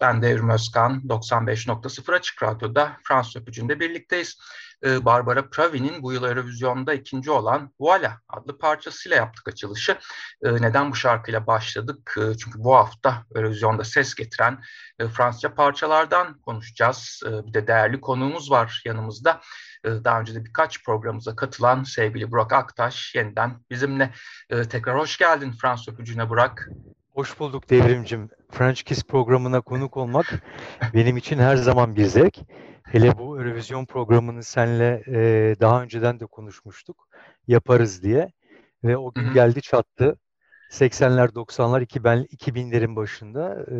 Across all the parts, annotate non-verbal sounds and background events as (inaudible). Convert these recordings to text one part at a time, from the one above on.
Ben Devrim Özkan. 95.0 Açık Radyo'da Fransız Öpücü'nde birlikteyiz. Ee, Barbara Pravi'nin bu yıl Eurovizyon'da ikinci olan Voila adlı parçasıyla yaptık açılışı. Ee, Neden bu şarkıyla başladık? Ee, Çünkü bu hafta Eurovizyon'da ses getiren e, Fransızca parçalardan konuşacağız. Bir de değerli konuğumuz var yanımızda. Daha önce de birkaç programımıza katılan sevgili Burak Aktaş yeniden bizimle. Tekrar hoş geldin Fransız Öpücü'ne Burak. Hoş bulduk Devrimcim. French Kiss programına konuk olmak benim için her zaman bir zevk. Hele bu Eurovision programını senle e, daha önceden de konuşmuştuk. Yaparız diye. Ve o gün geldi çattı. 80'ler 90'lar 2000, 2000'lerin başında e,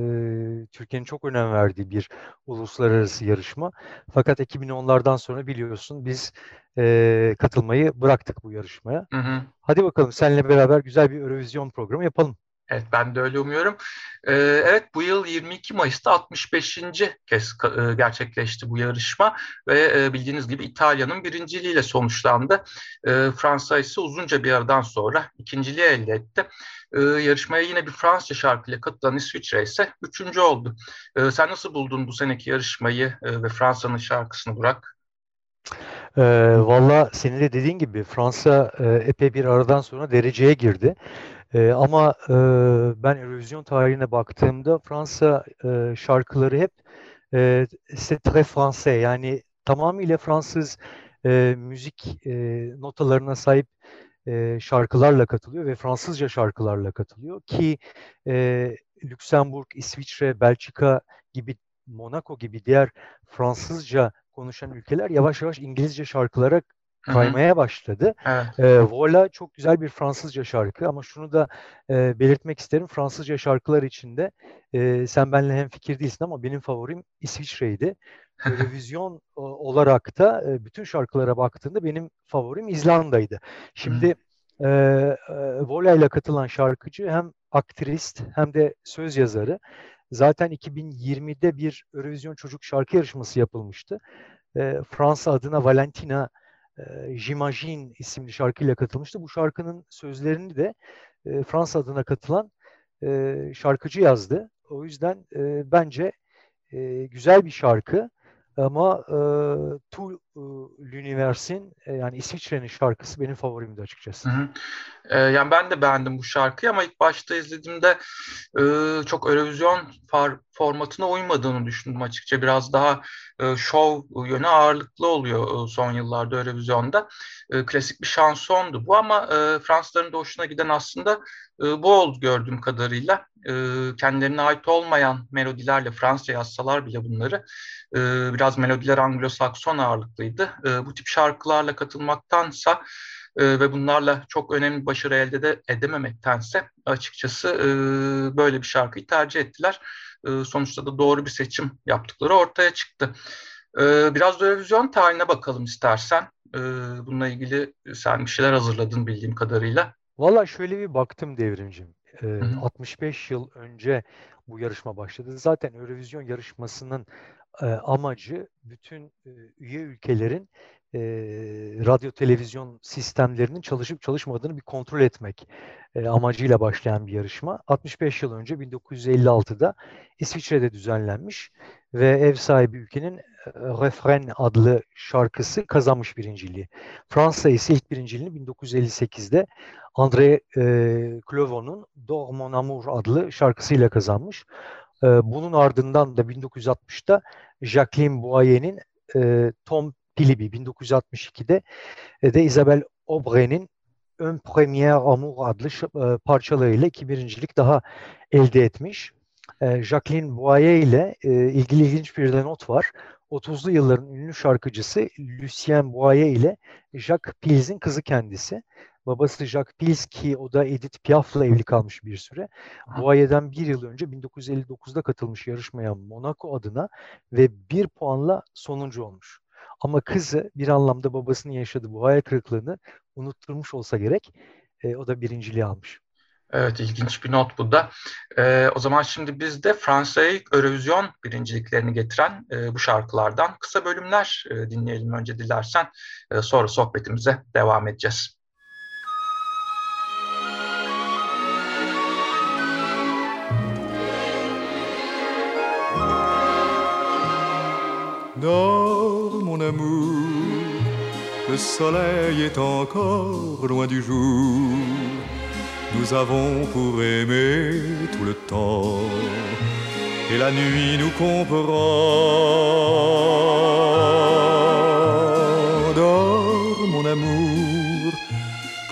Türkiye'nin çok önem verdiği bir uluslararası yarışma. Fakat 2010'lardan sonra biliyorsun biz e, katılmayı bıraktık bu yarışmaya. Hı hı. Hadi bakalım seninle beraber güzel bir Eurovision programı yapalım. Evet ben de öyle umuyorum. Ee, evet bu yıl 22 Mayıs'ta 65. kez e, gerçekleşti bu yarışma ve e, bildiğiniz gibi İtalya'nın birinciliğiyle sonuçlandı. E, Fransa ise uzunca bir aradan sonra ikinciliği elde etti. E, yarışmaya yine bir Fransızca şarkıyla katılan İsviçre ise üçüncü oldu. E, sen nasıl buldun bu seneki yarışmayı e, ve Fransa'nın şarkısını Burak? Ee, valla senin de dediğin gibi Fransa e, epey bir aradan sonra dereceye girdi. E, ama e, ben Eurovision tarihine baktığımda Fransa e, şarkıları hep e, c'est très français. Yani tamamıyla Fransız e, müzik e, notalarına sahip e, şarkılarla katılıyor ve Fransızca şarkılarla katılıyor ki e, Lüksemburg, İsviçre, Belçika gibi Monaco gibi diğer Fransızca konuşan ülkeler yavaş yavaş İngilizce şarkılara kaymaya başladı. Evet. E, Vola çok güzel bir Fransızca şarkı ama şunu da e, belirtmek isterim. Fransızca şarkılar içinde e, sen benimle hem fikir değilsin ama benim favorim İsviçre'ydi. Eurovision olarak da e, bütün şarkılara baktığında benim favorim İzlanda'ydı. Şimdi e, e, Vola ile katılan şarkıcı hem aktrist hem de söz yazarı. Zaten 2020'de bir Eurovision Çocuk Şarkı Yarışması yapılmıştı. E, Fransa adına Valentina J'imagine isimli şarkıyla katılmıştı. Bu şarkının sözlerini de e, Fransa adına katılan e, şarkıcı yazdı. O yüzden e, bence e, güzel bir şarkı. Ama e, e, l'Universe'in e, yani İsviçre'nin şarkısı benim favorimdi açıkçası. Hı hı. E, yani ben de beğendim bu şarkıyı ama ilk başta izlediğimde e, çok Eurovision formatına uymadığını düşündüm açıkça. Biraz daha e, şov yönü ağırlıklı oluyor e, son yıllarda Eurovision'da. E, klasik bir şansondu bu ama e, Fransızların da hoşuna giden aslında e, bu oldu gördüğüm kadarıyla. E, kendilerine ait olmayan melodilerle Fransızca yazsalar bile bunları e, biraz melodiler Anglo-Sakson ağırlıklıydı. E, bu tip şarkılarla katılmaktansa e, ve bunlarla çok önemli başarı elde de edememektense açıkçası e, böyle bir şarkıyı tercih ettiler. E, sonuçta da doğru bir seçim yaptıkları ortaya çıktı. E, biraz da Eurovision tarihine bakalım istersen. E, bununla ilgili sen bir şeyler hazırladın bildiğim kadarıyla. Valla şöyle bir baktım devrimcim. E, 65 yıl önce bu yarışma başladı. Zaten Eurovision yarışmasının e, amacı bütün e, üye ülkelerin e, radyo televizyon sistemlerinin çalışıp çalışmadığını bir kontrol etmek e, amacıyla başlayan bir yarışma. 65 yıl önce 1956'da İsviçre'de düzenlenmiş ve ev sahibi ülkenin Refren adlı şarkısı kazanmış birinciliği. Fransa ise ilk birinciliğini 1958'de André e, Clovo'nun Dors Mon Amour adlı şarkısıyla kazanmış. E, bunun ardından da 1960'da Jacqueline Boyer'in e, Tom Pilibi 1962'de e, de Isabelle Aubre'nin Ön Premier Amour adlı e, parçalarıyla iki birincilik daha elde etmiş. Jacqueline Boyer ile ilgili ilginç bir de not var. 30'lu yılların ünlü şarkıcısı Lucien Boyer ile Jacques Pils'in kızı kendisi. Babası Jacques Pils ki o da Edith Piaf'la evli kalmış bir süre. Bu ayeden bir yıl önce 1959'da katılmış yarışmaya Monaco adına ve bir puanla sonuncu olmuş. Ama kızı bir anlamda babasının yaşadığı bu hayal kırıklığını unutturmuş olsa gerek. E, o da birinciliği almış. Evet ilginç bir not bu da. Ee, o zaman şimdi biz de Fransa'ya Eurovision birinciliklerini getiren e, bu şarkılardan kısa bölümler e, dinleyelim önce dilersen. E, sonra sohbetimize devam edeceğiz. Dors mon amour, le soleil est encore loin du jour. Nous avons pour aimer tout le temps, et la nuit nous comprend. Dors mon amour,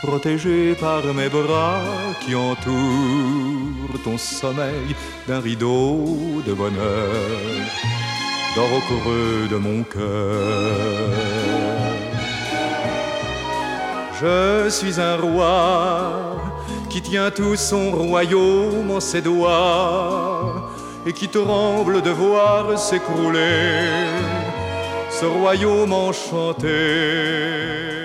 protégé par mes bras qui entourent ton sommeil d'un rideau de bonheur dors au creux de mon cœur. Je suis un roi qui tient tout son royaume en ses doigts et qui tremble de voir s'écrouler ce royaume enchanté.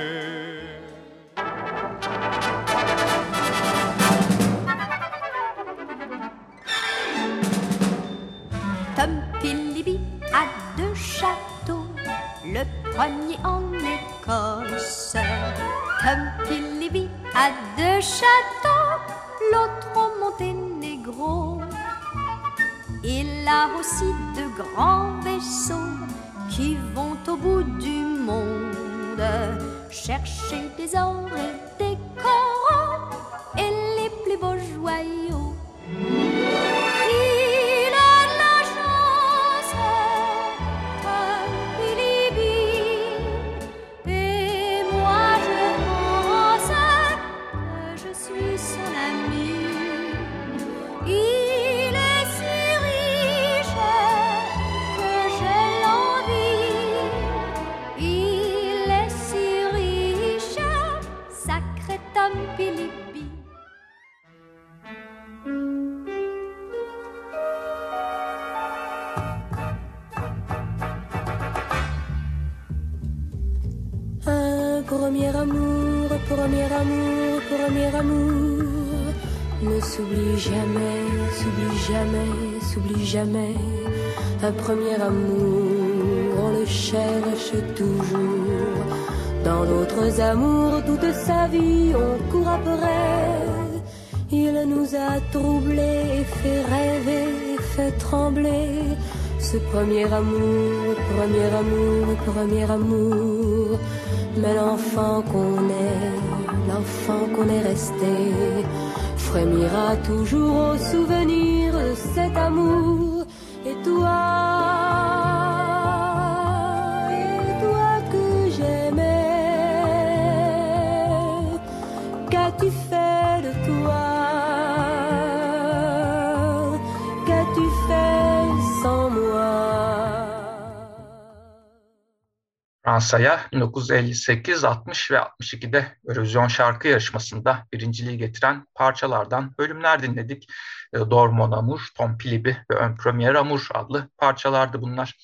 À deux châteaux, l'autre au Monténégro. Il a aussi de grands vaisseaux qui vont au bout du monde chercher des or et des coraux et les plus beaux joyaux. Premier amour, premier amour ne s'oublie jamais, s'oublie jamais, s'oublie jamais. Un premier amour, on le cherche toujours. Dans d'autres amours, toute sa vie, on court après. Il nous a troublés, fait rêver, fait trembler. Ce premier amour, premier amour, premier amour. Mais l'enfant qu'on est, l'enfant qu'on est resté, frémira toujours au souvenir de cet amour. Et toi, Fransa'ya 1958, 60 ve 62'de Eurovision şarkı yarışmasında birinciliği getiren parçalardan bölümler dinledik. E, Dor Mon Amour, Tom Pilibi ve Ön Premier Amour adlı parçalardı bunlar.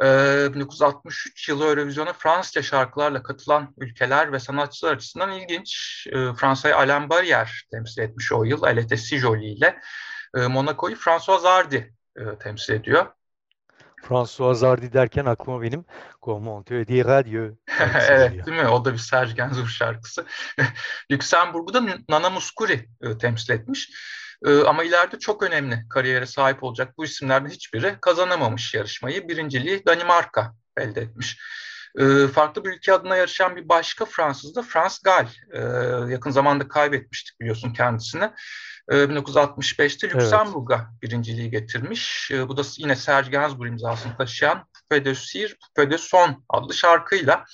1963 e, yılı Eurovision'a Fransızca şarkılarla katılan ülkeler ve sanatçılar açısından ilginç. E, Fransa'yı Alain Barrière temsil etmiş o yıl, Elle était si jolie ile. Monaco'yu François Hardy temsil ediyor. François Hardy derken aklıma benim Comment te dire adieu. evet değil mi? O da bir Serge Gainsbourg şarkısı. (laughs) Lüksemburg'u da Nana Muscuri e, temsil etmiş. E, ama ileride çok önemli kariyere sahip olacak bu isimlerden hiçbiri kazanamamış yarışmayı. Birinciliği Danimarka elde etmiş. E, farklı bir ülke adına yarışan bir başka Fransız da Frans Gal. Yakın zamanda kaybetmiştik biliyorsun kendisini. 1965'te ee, Lüksemburg'a evet. birinciliği getirmiş. Ee, bu da yine Serge Gainsbourg imzasını taşıyan Poupe de Sir, Poupe de Son adlı şarkıyla.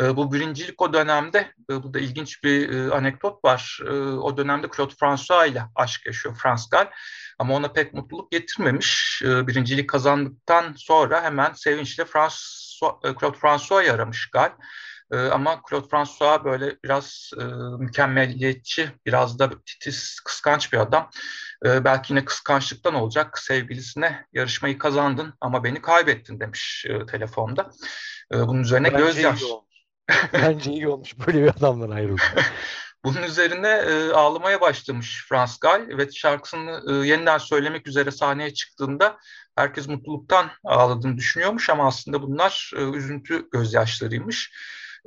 Ee, bu birincilik o dönemde, e, bu da ilginç bir e, anekdot var. O dönemde Claude François ile aşk yaşıyor Frans Gal. Ama ona pek mutluluk getirmemiş. Birincilik kazandıktan sonra hemen sevinçle François, e, Claude François'ı aramış Gal. E, ama Claude François böyle biraz e, mükemmeliyetçi, biraz da titiz, kıskanç bir adam. E, belki yine kıskançlıktan olacak. Sevgilisine yarışmayı kazandın ama beni kaybettin demiş e, telefonda. E, bunun üzerine Bence gözyaş. Iyi Bence iyi olmuş böyle bir adamdan ayrıldı. (laughs) Bunun üzerine e, ağlamaya başlamış Frans Gal ve şarkısını e, yeniden söylemek üzere sahneye çıktığında herkes mutluluktan ağladığını düşünüyormuş ama aslında bunlar e, üzüntü gözyaşlarıymış.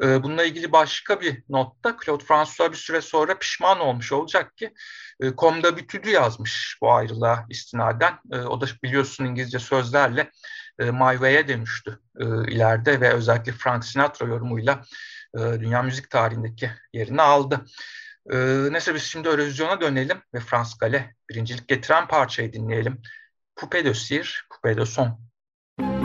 Ee, bununla ilgili başka bir notta Claude François bir süre sonra pişman olmuş olacak ki e, Comda Bütüdü yazmış bu ayrılığa istinaden. E, o da biliyorsun İngilizce sözlerle e, My Way'e dönüştü ileride ve özellikle Frank Sinatra yorumuyla dünya müzik tarihindeki yerini aldı. neyse biz şimdi Eurovision'a dönelim ve Frans Gale birincilik getiren parçayı dinleyelim. Poupée de cire, Poupée de son. chanson,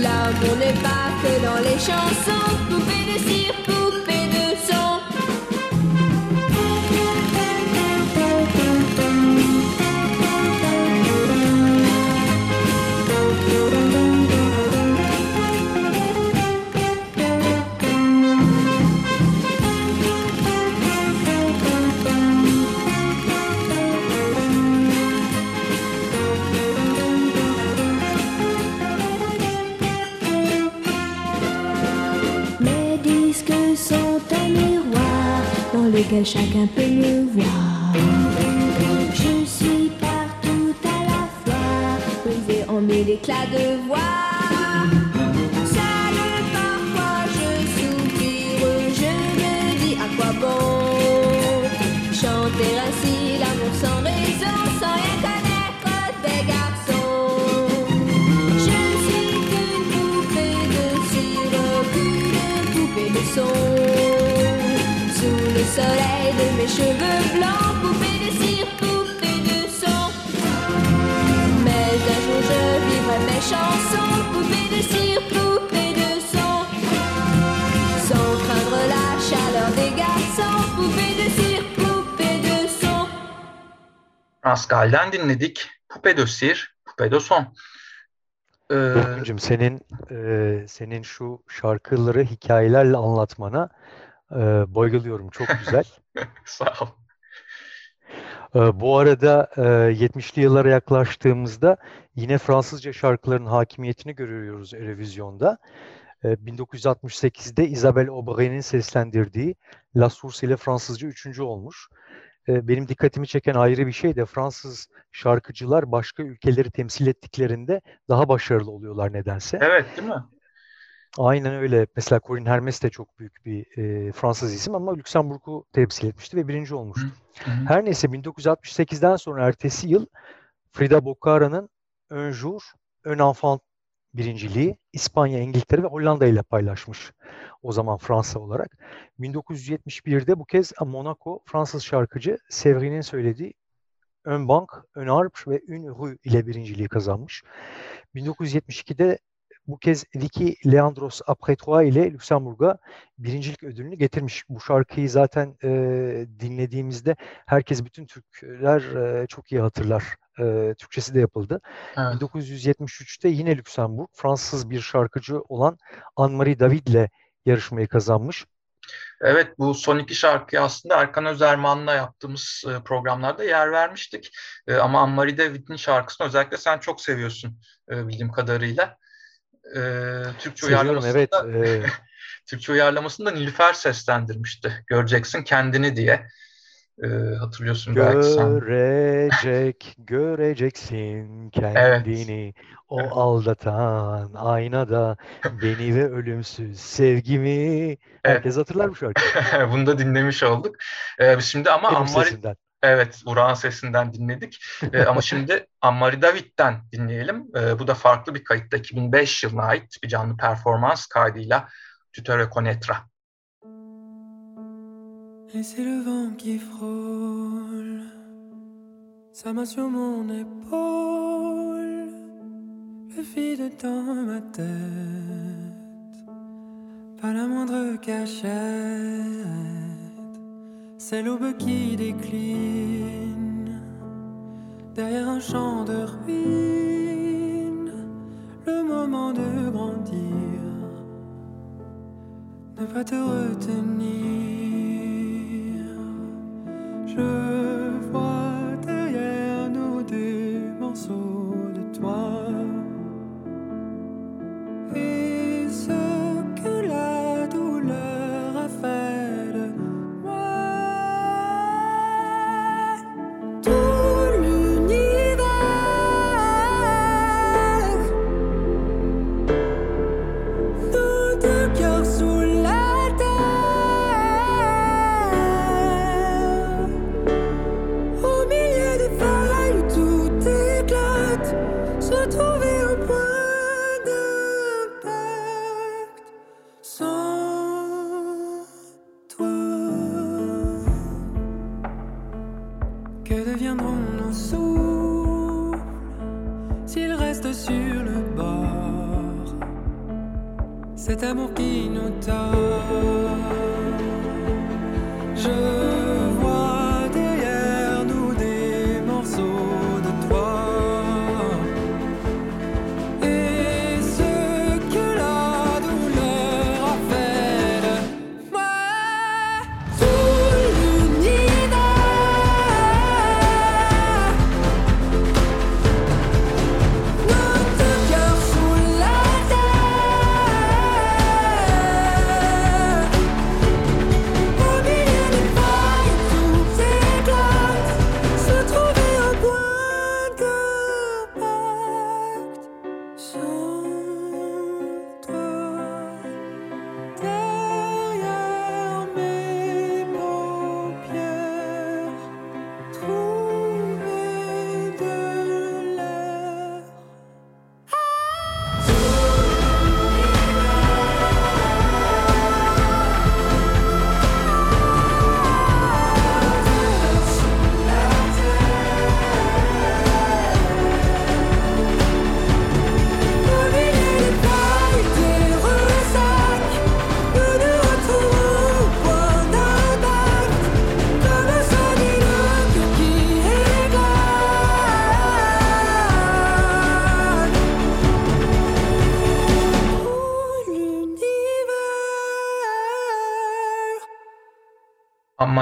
L'amour n'est pas que dans les chansons, poupées de cire, lequel chacun peut me voir. Je suis partout à la fois, brisé en mille éclats de voix. De mes cheveux blancs, poupée de cire, poupée de son. Mais un jour je vivrai mes chansons, poupée de cire, poupée de son. Sans craindre la chaleur des garçons, poupée de cire, poupée de son. Frans Gal'den dinledik. Poupe de Sir, Poupe de Son. Ee, senin e, senin şu şarkıları hikayelerle anlatmana e, bayılıyorum. Çok güzel. (laughs) sağ ol. E, bu arada e, 70'li yıllara yaklaştığımızda yine Fransızca şarkıların hakimiyetini görüyoruz Eurovision'da. E, 1968'de Isabelle Aubry'nin seslendirdiği La Source ile Fransızca üçüncü olmuş. E, benim dikkatimi çeken ayrı bir şey de Fransız şarkıcılar başka ülkeleri temsil ettiklerinde daha başarılı oluyorlar nedense. Evet değil mi? Aynen öyle. Mesela Corinne Hermes de çok büyük bir e, Fransız isim ama Lüksemburg'u temsil etmişti ve birinci olmuştu. Hı hı. Her neyse 1968'den sonra ertesi yıl Frida Boccara'nın Un Jour, Un Enfant birinciliği İspanya, İngiltere ve Hollanda ile paylaşmış. O zaman Fransa olarak. 1971'de bu kez Monaco Fransız şarkıcı Sevrin'in söylediği Un Bank, Un Arbre ve Un Rue ile birinciliği kazanmış. 1972'de bu kez Vicky Leandros Après Trois ile Lüksemburg'a birincilik ödülünü getirmiş. Bu şarkıyı zaten e, dinlediğimizde herkes, bütün Türkler e, çok iyi hatırlar. E, Türkçesi de yapıldı. Evet. 1973'te yine Lüksemburg, Fransız bir şarkıcı olan Anne-Marie David ile yarışmayı kazanmış. Evet bu son iki şarkıyı aslında Erkan Özerman'la yaptığımız e, programlarda yer vermiştik. E, Ama Anne-Marie David'in şarkısını özellikle sen çok seviyorsun e, bildiğim kadarıyla. E, Türkçe Seviyorum uyarlamasını evet. (laughs) E, Türkçe uyarlamasını da Nilüfer seslendirmişti. Göreceksin kendini diye. E, hatırlıyorsun belki sen. Görecek, (laughs) göreceksin kendini o Evet. aldatan aynada beni ve ölümsüz sevgimi. Herkes hatırlar bu şarkıyı. (laughs) Bunu da dinlemiş olduk. E, biz şimdi ama Benim sesinden. Evet, Urak'ın sesinden dinledik. Ee, ama (laughs) şimdi Anne-Marie David'den dinleyelim. Ee, bu da farklı bir kayıtta 2005 yılına ait bir canlı performans kaydıyla Tu te reconnaîtras. Et c'est le vent qui frôle sa main sur mon épaule, le vide dans ma tête, pas la moindre cachette, c'est l'aube qui décline derrière un champ de ruines, le moment de grandir, ne pas te retenir.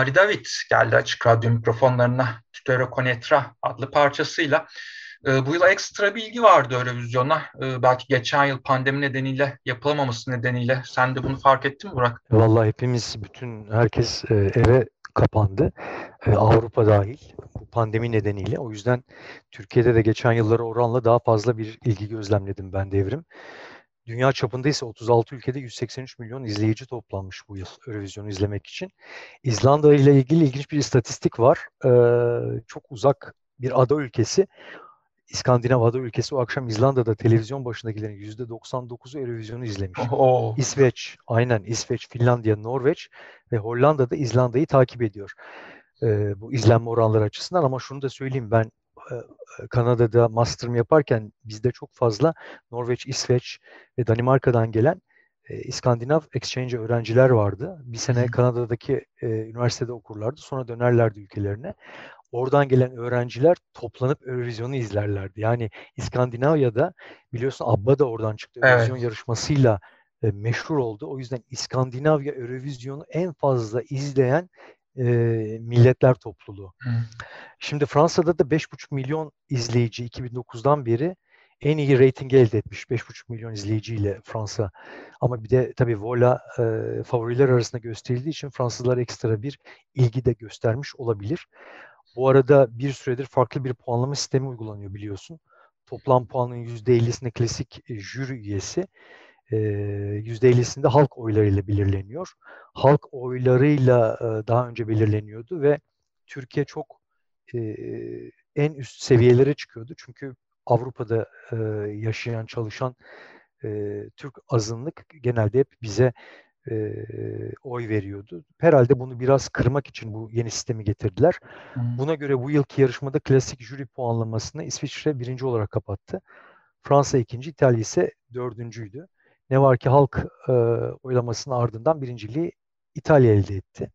Marie David geldi açık radyo mikrofonlarına Tutero Conetra adlı parçasıyla. E, bu yıl ekstra bilgi vardı Eurovizyon'a. E, belki geçen yıl pandemi nedeniyle yapılamaması nedeniyle. Sen de bunu fark ettin mi Burak? Vallahi hepimiz, bütün herkes e, eve kapandı. E, Avrupa dahil bu pandemi nedeniyle. O yüzden Türkiye'de de geçen yıllara oranla daha fazla bir ilgi gözlemledim ben devrim. Dünya çapında ise 36 ülkede 183 milyon izleyici toplanmış bu yıl Eurovizyonu izlemek için. İzlanda ile ilgili ilginç bir istatistik var. Ee, çok uzak bir ada ülkesi. İskandinav ada ülkesi o akşam İzlanda'da televizyon başındakilerin %99'u Eurovizyonu izlemiş. Oo. İsveç, aynen İsveç, Finlandiya, Norveç ve Hollanda'da İzlanda'yı takip ediyor. Ee, bu izlenme oranları açısından ama şunu da söyleyeyim ben Kanada'da master'ımı yaparken bizde çok fazla Norveç, İsveç ve Danimarka'dan gelen e, İskandinav exchange öğrenciler vardı. Bir sene Kanada'daki e, üniversitede okurlardı. Sonra dönerlerdi ülkelerine. Oradan gelen öğrenciler toplanıp Eurovizyonu izlerlerdi. Yani İskandinavya'da biliyorsun ABBA da oradan çıktı. Eurovizyon Evet. yarışmasıyla e, meşhur oldu. O yüzden İskandinavya Eurovizyonu en fazla izleyen e, milletler topluluğu. Hı. Şimdi Fransa'da da 5,5 milyon izleyici 2009'dan beri en iyi reytingi elde etmiş. 5,5 milyon izleyiciyle Fransa. Ama bir de tabii Vola e, favoriler arasında gösterildiği için Fransızlar ekstra bir ilgi de göstermiş olabilir. Bu arada bir süredir farklı bir puanlama sistemi uygulanıyor biliyorsun. Toplam puanın %50'sinde klasik e, jüri üyesi, %50'sinde halk oylarıyla belirleniyor. Halk oylarıyla daha önce belirleniyordu ve Türkiye çok en üst seviyelere çıkıyordu. Çünkü Avrupa'da yaşayan, çalışan Türk azınlık genelde hep bize e, oy veriyordu. Herhalde bunu biraz kırmak için bu yeni sistemi getirdiler. Buna göre bu yılki yarışmada klasik jüri puanlamasını İsviçre birinci olarak kapattı. Fransa ikinci, İtalya ise dördüncüydü. Ne var ki halk e, oylamasının ardından birinciliği İtalya elde etti.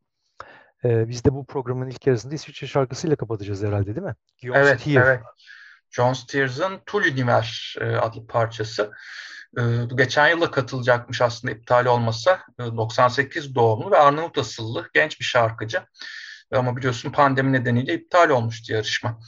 E, biz de bu programın ilk yarısında İsviçre şarkısıyla kapatacağız herhalde değil mi? Guillaume Evet, Stier. evet. John Steers'ın Tout l'Univers e, adlı parçası. E, bu geçen yıla katılacakmış aslında iptal olmasa. E, 98 doğumlu ve Arnavut asıllı genç bir şarkıcı. E, Ama biliyorsun pandemi nedeniyle iptal olmuştu yarışma.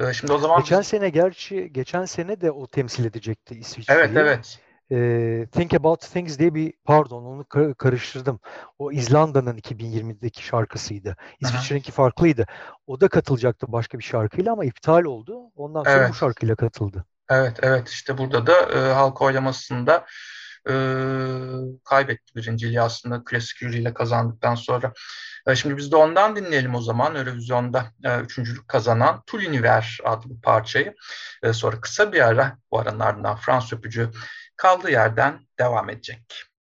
E, Şimdi o zaman Geçen sene gerçi geçen sene de o temsil edecekti İsviçre'yi. evet evet Ee, Think About Things diye bir pardon onu ka- karıştırdım. O İzlanda'nın 2020'deki şarkısıydı. İsviçre'ninki farklıydı. O da katılacaktı başka bir şarkıyla ama iptal oldu. Ondan sonra Evet. bu şarkıyla katıldı. evet evet işte burada da e, halk oylamasında e, kaybetti birinciliği aslında klasik jüriyle kazandıktan sonra. E, şimdi biz de ondan dinleyelim o zaman Eurovizyon'da e, üçüncülük kazanan Tout l'Univers adlı parçayı. E, sonra kısa bir ara bu aranın ardından Fransız öpücüğü kaldığı yerden devam edecek.